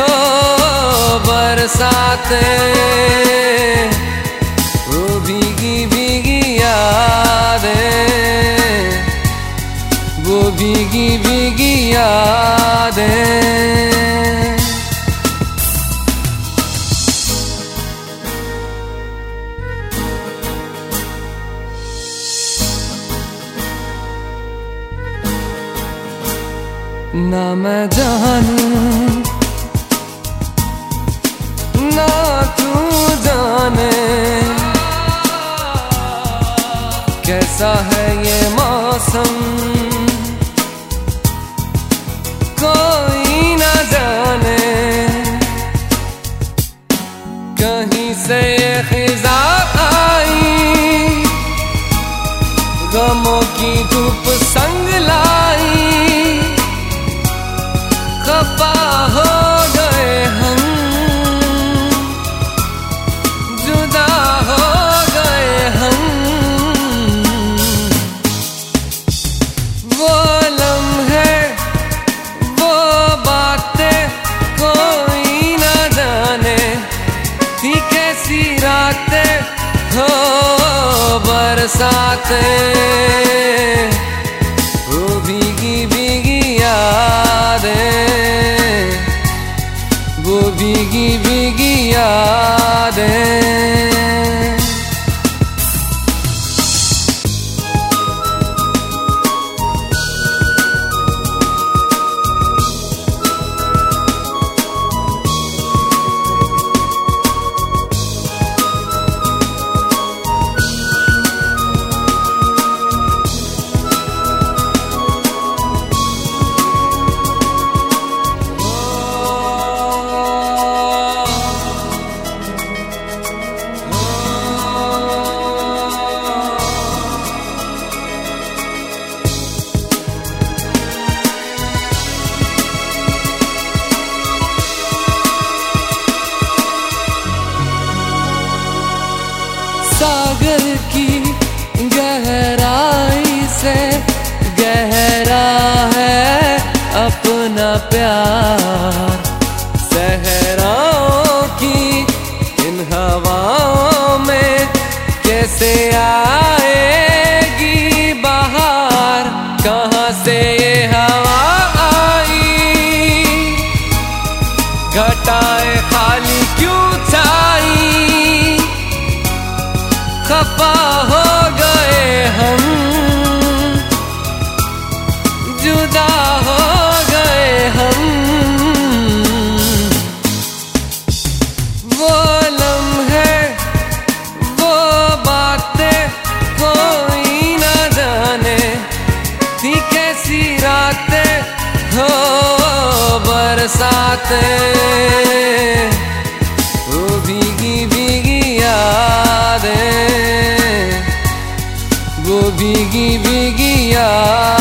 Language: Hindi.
हो बरसाते। वो भीगी भीगी यादें। वो भीगी भीगी यादें। ना मैं जानू कैसा है ये मौसम? कोई न जाने। कहीं से खिजा आई? गमों की धूप संग हो बरसाते वो भीगी भीगी यादें वो भीगी भीगी यादें। सागर की गहराई से गहरा है अपना प्यार। सहराओं की इन हवाओं में कैसे आएगी बरसाते वो भीगी भीगी यादें। वो भीगी भीगी यादें।